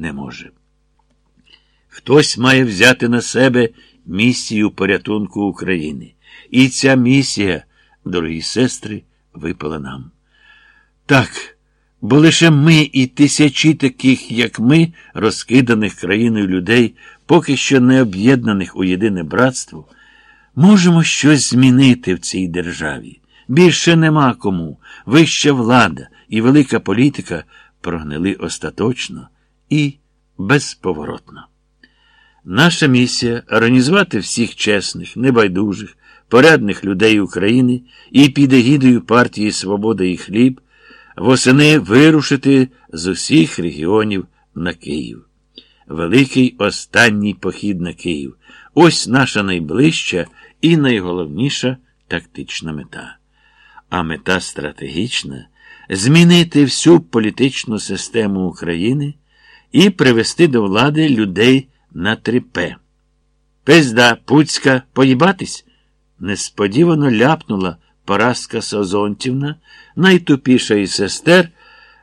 не може. Хтось має взяти на себе місію порятунку України. І ця місія, дорогі сестри, випала нам. Так, бо лише ми і тисячі таких, як ми, розкиданих країною людей, поки що не об'єднаних у єдине братство, можемо щось змінити в цій державі. Більше нема кому. Вища влада і велика політика прогнили остаточно і безповоротно. Наша місія організувати всіх чесних, небайдужих, порядних людей України і під егідою партії Свобода і Хліб восени вирушити з усіх регіонів на Київ. Великий останній похід на Київ. Ось наша найближча і найголовніша тактична мета. А мета стратегічна змінити всю політичну систему України і привести до влади людей на 3П. Пизда Пуцька поїбатись? Несподівано ляпнула Параска Созонтівна, найтупіша із сестер,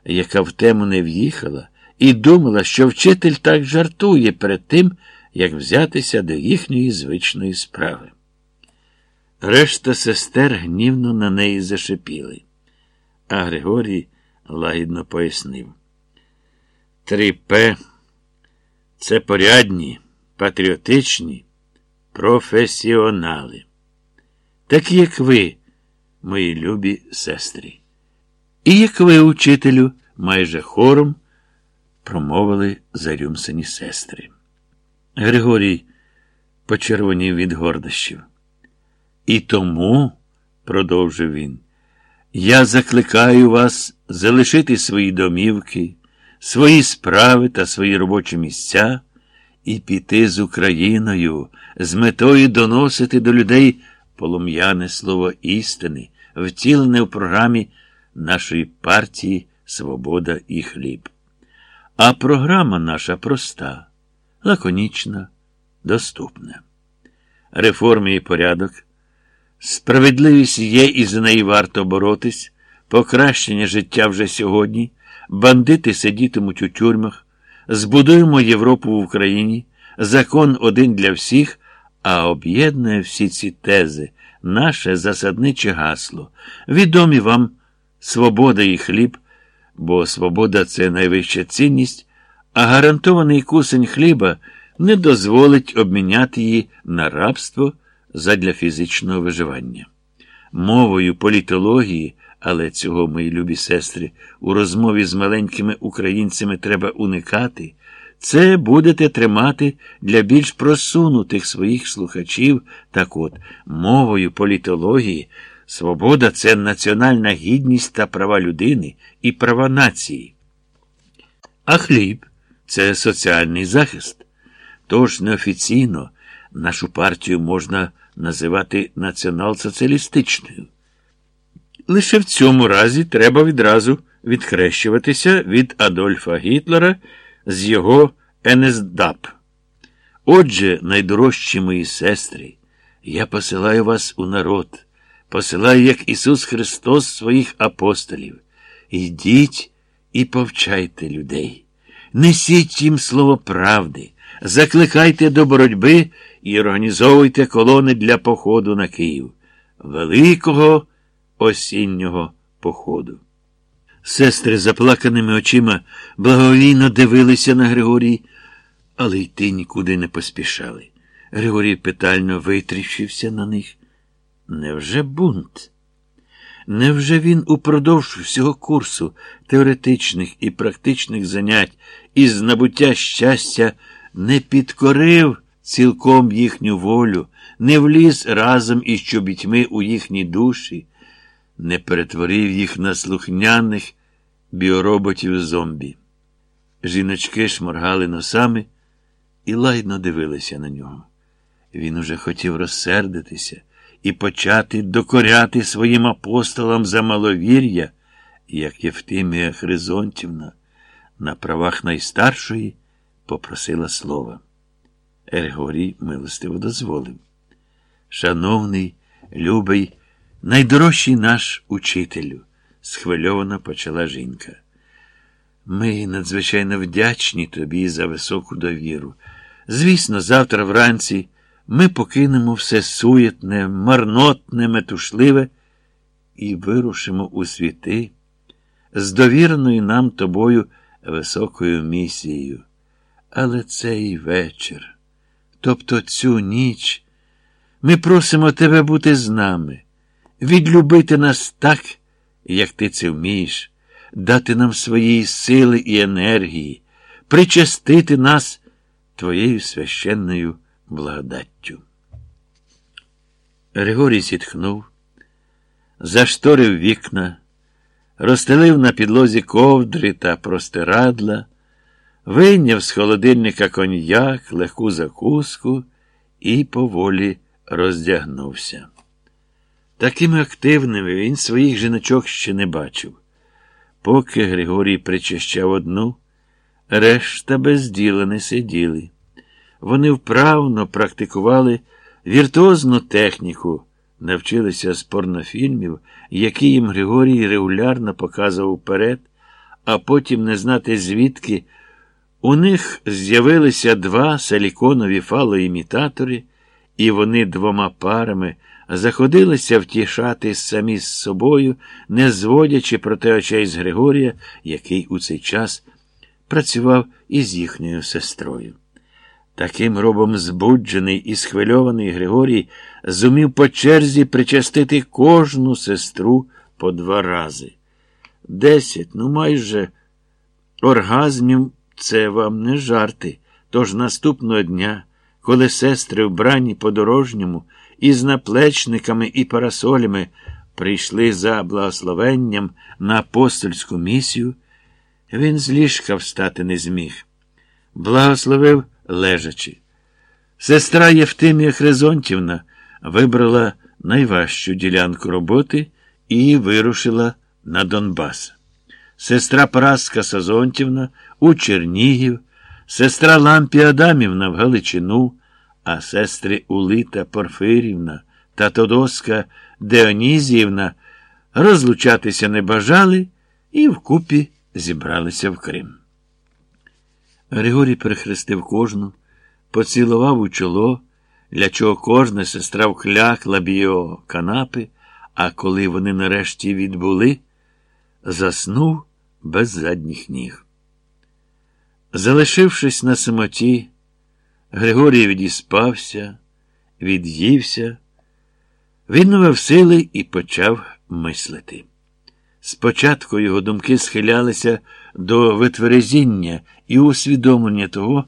яка в тему не в'їхала, і думала, що вчитель так жартує перед тим, як взятися до їхньої звичної справи. Решта сестер гнівно на неї зашипіли, а Григорій лагідно пояснив. 3П це порядні, патріотичні, професіонали. Такі, як ви, мої любі сестри. І як ви, учителю, майже хором промовили зарюмсені сестри. Григорій почервонів від гордощів. І тому, продовжив він, я закликаю вас залишити свої домівки, свої справи та свої робочі місця і піти з Україною з метою доносити до людей полум'яне слово істини, втілене в програмі нашої партії Свобода і хліб. А програма наша проста, лаконічна, доступна. Реформи і порядок. Справедливість є і за неї варто боротись, покращення життя вже сьогодні, бандити сидітимуть у тюрмах, збудуємо Європу в Україні, закон один для всіх, а об'єднує всі ці тези, наше засадниче гасло. Відомі вам свобода і хліб, бо свобода це найвища цінність, а гарантований кусень хліба не дозволить обміняти її на рабство задля фізичного виживання. Мовою політології, але цього, мої любі сестри, у розмові з маленькими українцями треба уникати. Це будете тримати для більш просунутих своїх слухачів. Так от, мовою політології, свобода це національна гідність та права людини і права нації. А хліб це соціальний захист. Тож неофіційно нашу партію можна називати націонал-соціалістичною. Лише в цьому разі треба відразу відхрещуватися від Адольфа Гітлера з його НСДАП. Отже, найдорожчі мої сестри, я посилаю вас у народ, посилаю, як Ісус Христос своїх апостолів. Йдіть і повчайте людей. Несіть їм слово правди, закликайте до боротьби і організовуйте колони для походу на Київ, великого осіннього походу. Сестри заплаканими очима благовійно дивилися на Григорій, але йти нікуди не поспішали. Григорій питально витріщився на них. Невже бунт? Невже він упродовж всього курсу теоретичних і практичних занять із набуття щастя не підкорив цілком їхню волю, не вліз разом із чобітьми у їхні душі, не перетворив їх на слухняних біороботів зомбі? Жіночки шморгали носами і лагідно дивилися на нього. Він уже хотів розсердитися і почати докоряти своїм апостолам за маловір'я, як Євтимія Хризонтівна на правах найстаршої попросила слова. Григорій милостиво дозволив. Шановний, любий, найдорожчий наш учителю, схвильовано почала жінка. Ми надзвичайно вдячні тобі за високу довіру. Звісно, завтра вранці ми покинемо все суєтне, марнотне, метушливе і вирушимо у світи з довіреною нам тобою високою місією. Але цей вечір, тобто цю ніч, ми просимо тебе бути з нами, відлюбити нас так, як ти це вмієш, дати нам своєї сили і енергії, причастити нас твоєю священною благодаттю. Григорій зітхнув, зашторив вікна, розстелив на підлозі ковдри та простирадла, вийняв з холодильника коньяк, легку закуску і поволі роздягнувся. Такими активними він своїх жіночок ще не бачив. Поки Григорій причащав одну, решта без діла не сиділи. Вони вправно практикували віртуозну техніку, навчилися з порнофільмів, які їм Григорій регулярно показував вперед, а потім не знати звідки. У них з'явилися два силіконові фалоімітатори, і вони двома парами заходилися втішати самі з собою, не зводячи проти очей з Григорія, який у цей час працював із їхньою сестрою. Таким робом збуджений і схвильований Григорій зумів по черзі причастити кожну сестру по два рази. Десять, ну майже оргазмів це вам не жарти. Тож наступного дня, коли сестри вбрані по-дорожньому, із наплечниками і парасолями прийшли за благословенням на апостольську місію, він з ліжка встати не зміг. Благословив лежачи. Сестра Євтимія Хризонтівна вибрала найважчу ділянку роботи і вирушила на Донбас. Сестра Параска Сазонтівна у Чернігів, сестра Лампія Адамівна в Галичину, а сестри Улита Порфирівна та Тодоска Деонізіївна розлучатися не бажали і вкупі зібралися в Крим. Григорій перехрестив кожну, поцілував у чоло, для чого кожна сестра вклякла б його канапи, а коли вони нарешті відбули, заснув без задніх ніг. Залишившись на самоті, Григорій відіспався, від'ївся, відновив сили і почав мислити. Спочатку його думки схилялися до витверезіння і усвідомлення того,